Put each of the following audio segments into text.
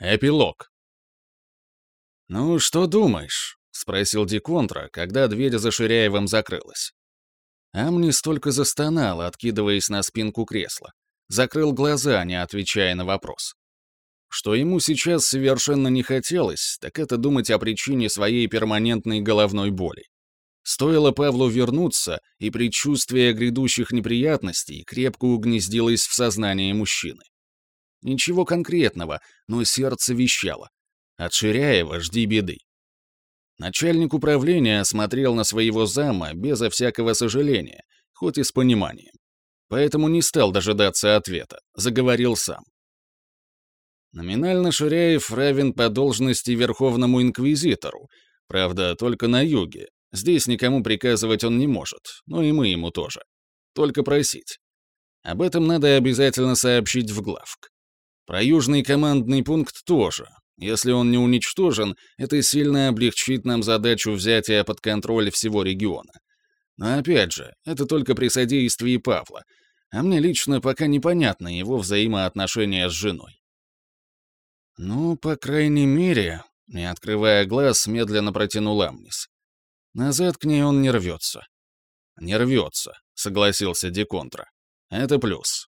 Эпилог. «Ну, что думаешь?» — спросил Диконтра, когда дверь за Ширяевым закрылась. Амни столько застонал, откидываясь на спинку кресла. Закрыл глаза, не отвечая на вопрос. Что ему сейчас совершенно не хотелось, так это думать о причине своей перманентной головной боли. Стоило Павлу вернуться, и предчувствие грядущих неприятностей крепко угнездилось в сознании мужчины. Ничего конкретного, но сердце вещало. От Ширяева жди беды. Начальник управления смотрел на своего зама безо всякого сожаления, хоть и с пониманием. Поэтому не стал дожидаться ответа, заговорил сам. Номинально Ширяев равен по должности Верховному Инквизитору, правда, только на юге. Здесь никому приказывать он не может, но и мы ему тоже. Только просить. Об этом надо обязательно сообщить в главк. Про южный командный пункт тоже. Если он не уничтожен, это сильно облегчит нам задачу взятия под контроль всего региона. Но опять же, это только при содействии Павла, а мне лично пока непонятно его взаимоотношения с женой. Ну, по крайней мере, не открывая глаз, медленно протянул Амнис. Назад к ней он не рвется. Не рвется, согласился Деконтра. Это плюс.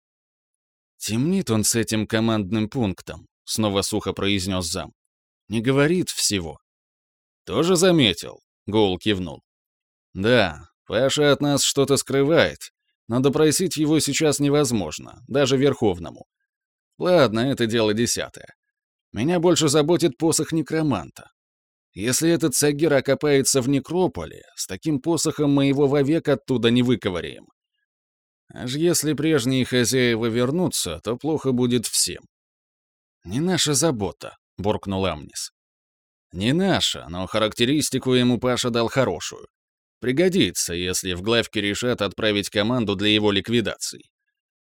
«Темнит он с этим командным пунктом», — снова сухо произнес зам. «Не говорит всего». «Тоже заметил?» — Гоул кивнул. «Да, Паша от нас что-то скрывает, но допросить его сейчас невозможно, даже Верховному. Ладно, это дело десятое. Меня больше заботит посох некроманта. Если этот Сагир окопается в некрополе, с таким посохом мы его вовек оттуда не выковыряем. Аж если прежние хозяева вернутся, то плохо будет всем. «Не наша забота», — буркнул Амнис. «Не наша, но характеристику ему Паша дал хорошую. Пригодится, если в главке решат отправить команду для его ликвидации.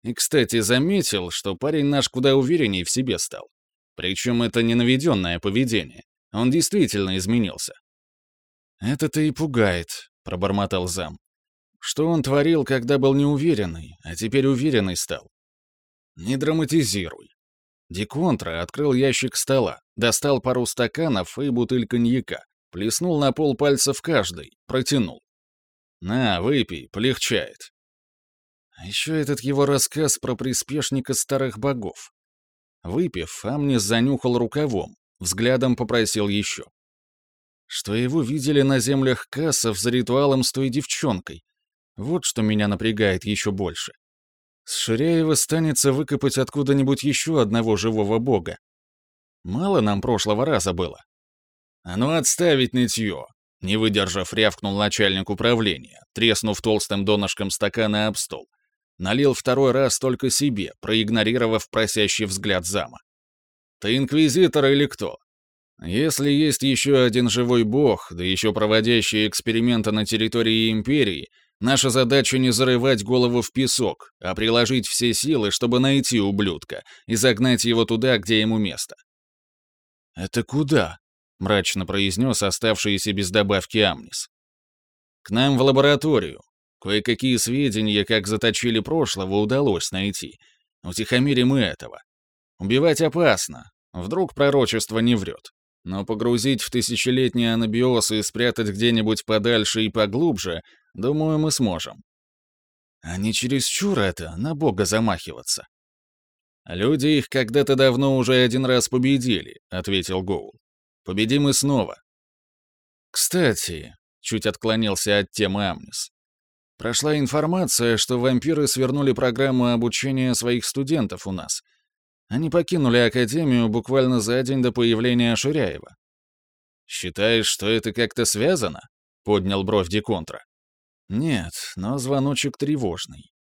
И, кстати, заметил, что парень наш куда уверенней в себе стал. Причем это не наведенное поведение. Он действительно изменился. «Это-то и пугает», — пробормотал зам. Что он творил, когда был неуверенный, а теперь уверенный стал? Не драматизируй. Деконтра открыл ящик стола, достал пару стаканов и бутыль коньяка, плеснул на пол пальцев каждый, протянул. «На, выпей, полегчает». А еще этот его рассказ про приспешника старых богов. Выпив, Амнис занюхал рукавом, взглядом попросил еще. Что его видели на землях кассов за ритуалом с той девчонкой, вот что меня напрягает еще больше. С Ширяева станется выкопать откуда-нибудь еще одного живого бога. Мало нам прошлого раза было. А ну отставить нытье! Не выдержав, рявкнул начальник управления, треснув толстым донышком стакана об стол. Налил второй раз только себе, проигнорировав просящий взгляд зама. «Ты инквизитор или кто? Если есть еще один живой бог, да еще проводящий эксперименты на территории Империи, Наша задача не зарывать голову в песок, а приложить все силы, чтобы найти ублюдка и загнать его туда, где ему место. «Это куда?» — мрачно произнес оставшийся без добавки Амнис. «К нам в лабораторию. Кое-какие сведения, как заточили прошлого, удалось найти. Утихомирим мы этого. Убивать опасно. Вдруг пророчество не врет. Но погрузить в тысячелетний анабиоз и спрятать где-нибудь подальше и поглубже Думаю, мы сможем. А не чересчур это, на бога замахиваться. Люди их когда-то давно уже один раз победили, ответил Гоул. Победим и снова. Кстати, чуть отклонился от темы Амнис. Прошла информация, что вампиры свернули программу обучения своих студентов у нас. Они покинули Академию буквально за день до появления Ширяева. «Считаешь, что это как-то связано?» — поднял бровь Деконтра. Нет, но звоночек тревожный.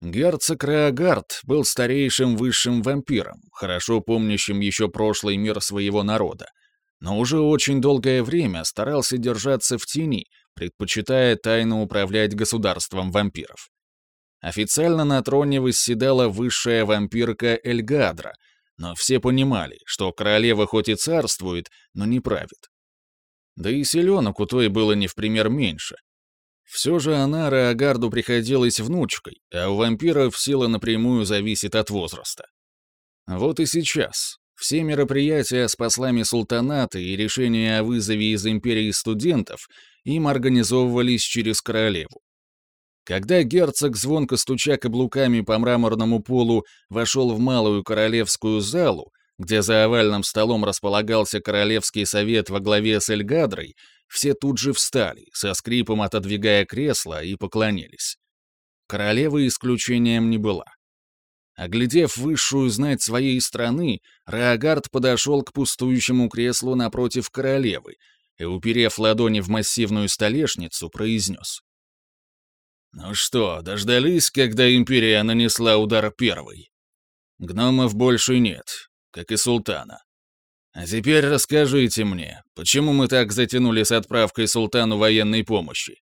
Герцог Реагард был старейшим высшим вампиром, хорошо помнящим еще прошлый мир своего народа, но уже очень долгое время старался держаться в тени, предпочитая тайно управлять государством вампиров. Официально на троне восседала высшая вампирка Эльгадра, но все понимали, что королева хоть и царствует, но не правит. Да и селенок у той было не в пример меньше. Все же она Реагарду приходилась внучкой, а у вампиров сила напрямую зависит от возраста. Вот и сейчас. Все мероприятия с послами султаната и решения о вызове из империи студентов им организовывались через королеву. Когда герцог, звонко стуча каблуками по мраморному полу, вошел в малую королевскую залу, где за овальным столом располагался королевский совет во главе с Эльгадрой, все тут же встали, со скрипом отодвигая кресло, и поклонились. Королева исключением не была. Оглядев высшую знать своей страны, Реогард подошел к пустующему креслу напротив королевы и, уперев ладони в массивную столешницу, произнес. «Ну что, дождались, когда Империя нанесла удар первый? Гномов больше нет, как и султана. А теперь расскажите мне, почему мы так затянули с отправкой султану военной помощи?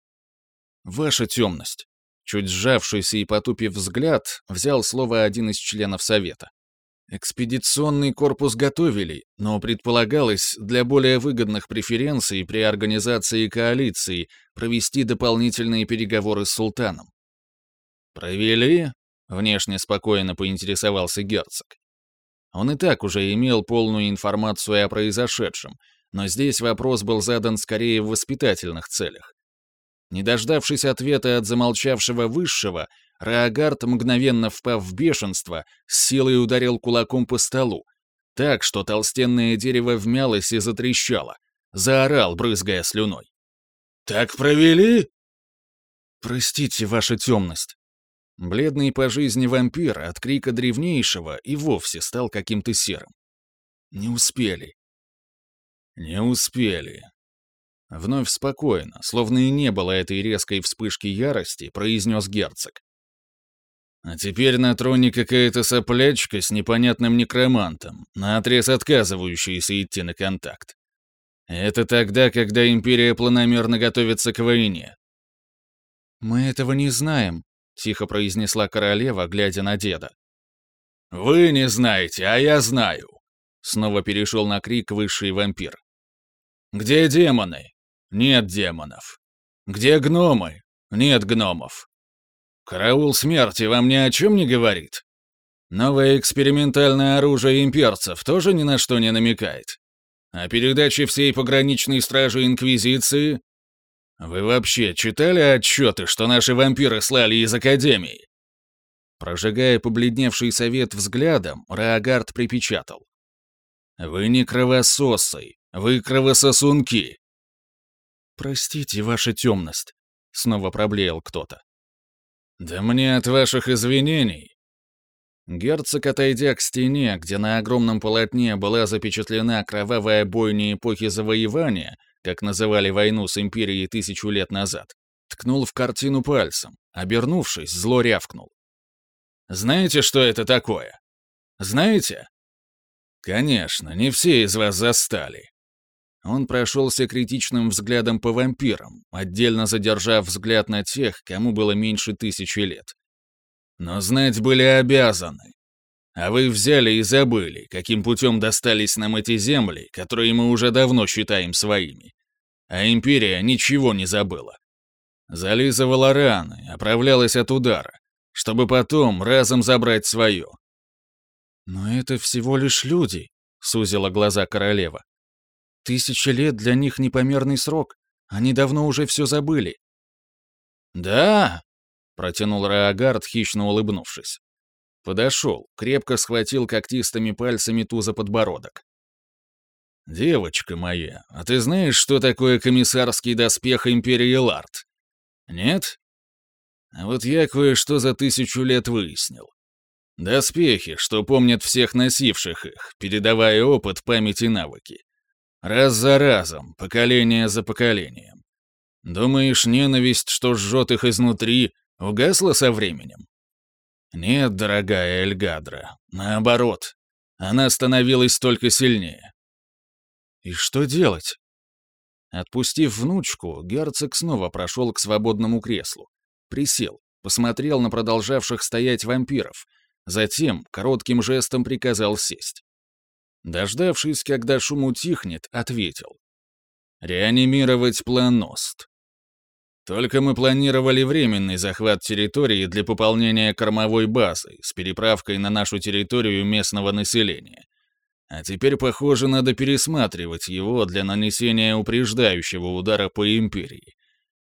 Ваша темность. Чуть сжавшийся и потупив взгляд, взял слово один из членов совета. Экспедиционный корпус готовили, но предполагалось для более выгодных преференций при организации коалиции провести дополнительные переговоры с султаном. «Провели?» — внешне спокойно поинтересовался герцог. Он и так уже имел полную информацию о произошедшем, но здесь вопрос был задан скорее в воспитательных целях. Не дождавшись ответа от замолчавшего высшего, Раагард, мгновенно впав в бешенство, с силой ударил кулаком по столу, так, что толстенное дерево вмялось и затрещало, заорал, брызгая слюной. «Так провели?» «Простите, ваша темность», Бледный по жизни вампир от крика древнейшего и вовсе стал каким-то серым. Не успели. Не успели. Вновь спокойно, словно и не было этой резкой вспышки ярости, произнес герцог. А теперь на троне какая-то соплячка с непонятным некромантом, наотрез отказывающаяся идти на контакт. Это тогда, когда Империя планомерно готовится к войне. «Мы этого не знаем», — тихо произнесла королева, глядя на деда. «Вы не знаете, а я знаю!» Снова перешел на крик высший вампир. «Где демоны? Нет демонов. Где гномы? Нет гномов. Караул смерти вам ни о чем не говорит? Новое экспериментальное оружие имперцев тоже ни на что не намекает. А передачи всей пограничной стражи Инквизиции вы вообще читали отчеты, что наши вампиры слали из Академии?» Прожигая побледневший совет взглядом, Раагард припечатал. «Вы не кровососы, вы кровососунки!» «Простите, ваша темность», — снова проблеял кто-то. «Да мне от ваших извинений». Герцог, отойдя к стене, где на огромном полотне была запечатлена кровавая бойня эпохи завоевания, как называли войну с империей тысячу лет назад, ткнул в картину пальцем, обернувшись, зло рявкнул. «Знаете, что это такое? Знаете?» «Конечно, не все из вас застали». Он прошелся критичным взглядом по вампирам, отдельно задержав взгляд на тех, кому было меньше тысячи лет. Но знать были обязаны. А вы взяли и забыли, каким путем достались нам эти земли, которые мы уже давно считаем своими. А Империя ничего не забыла. Зализывала раны, оправлялась от удара, чтобы потом разом забрать свое. «Но это всего лишь люди», — сузила глаза королева. «Тысяча лет для них непомерный срок. Они давно уже все забыли». «Да?» — протянул Раагард, хищно улыбнувшись. Подошел, крепко схватил когтистыми пальцами ту за подбородок. «Девочка моя, а ты знаешь, что такое комиссарский доспех Империи Ларт? Нет? А вот я кое-что за тысячу лет выяснил. Доспехи, что помнят всех носивших их, передавая опыт, память и навыки. Раз за разом, поколение за поколением. Думаешь, ненависть, что жжет их изнутри, угасла со временем? Нет, дорогая Эльгадра, наоборот. Она становилась только сильнее. И что делать? Отпустив внучку, герцог снова прошел к свободному креслу. Присел, посмотрел на продолжавших стоять вампиров, затем коротким жестом приказал сесть. Дождавшись, когда шум утихнет, ответил. «Реанимировать планост. Только мы планировали временный захват территории для пополнения кормовой базы с переправкой на нашу территорию местного населения. А теперь, похоже, надо пересматривать его для нанесения упреждающего удара по Империи.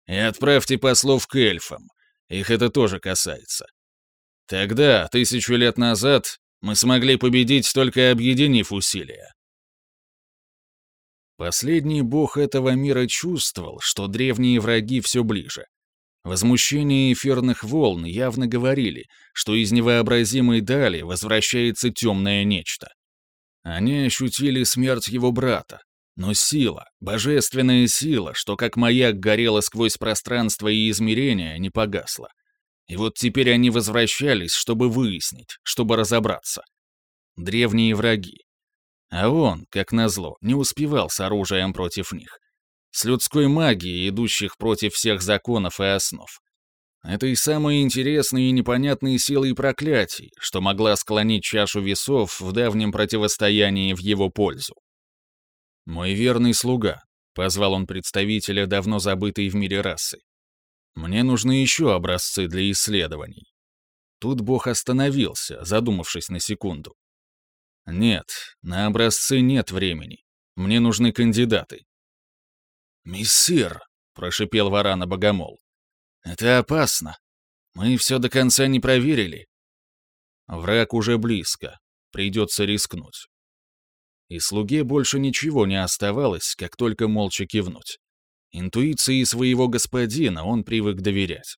И отправьте послов к эльфам. Их это тоже касается. Тогда, тысячу лет назад, мы смогли победить, только объединив усилия. Последний бог этого мира чувствовал, что древние враги все ближе. Возмущение эфирных волн явно говорили, что из невообразимой дали возвращается темное нечто. Они ощутили смерть его брата, но сила, божественная сила, что как маяк горела сквозь пространство и измерения, не погасла. И вот теперь они возвращались, чтобы выяснить, чтобы разобраться. Древние враги. А он, как назло, не успевал с оружием против них. С людской магией, идущих против всех законов и основ. Этой самой интересной и непонятной силой проклятий, что могла склонить чашу весов в давнем противостоянии в его пользу. «Мой верный слуга», — позвал он представителя давно забытой в мире расы. «Мне нужны еще образцы для исследований». Тут бог остановился, задумавшись на секунду. «Нет, на образцы нет времени. Мне нужны кандидаты». «Мессир», — прошипел Варана Богомол, — «это опасно. Мы все до конца не проверили». Враг уже близко. Придется рискнуть. И слуге больше ничего не оставалось, как только молча кивнуть. Интуиции своего господина он привык доверять.